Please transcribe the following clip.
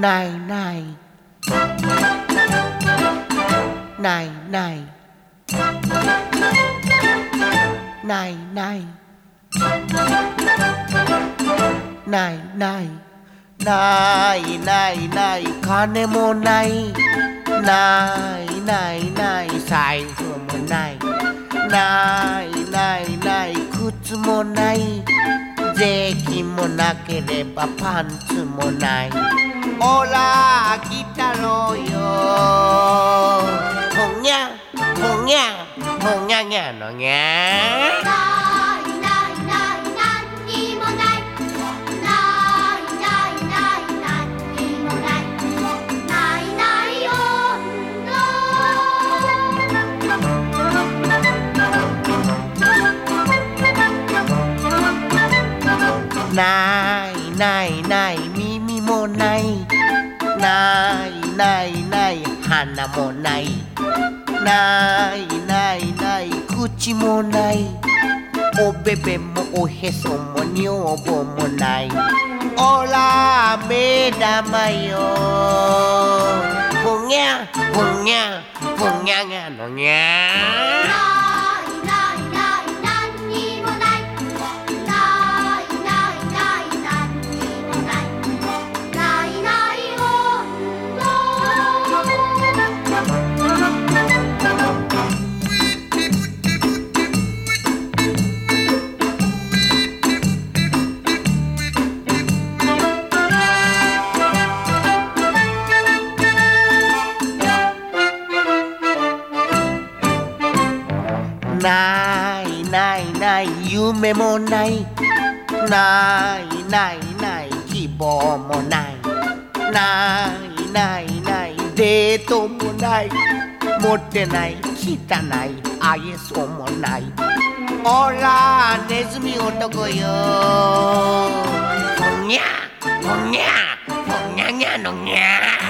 ないないないないないないないないないないない金もないないないない財布もないないないない靴もない税金もなければパンツもないほら来たろうよほにゃほにゃほにゃにゃのにゃないないない耳もない。ないないない鼻もない。ないないない口もない。おべべもおへそも女房もない。おら目玉よ。ふにゃふにゃふにゃにゃのにゃ。ないないない夢もない。ないないない希望もない。ないないないデートもない。持ってない汚い愛想もない。ほらネズミ男よ。ほにゃほにゃほにゃにゃのにゃ。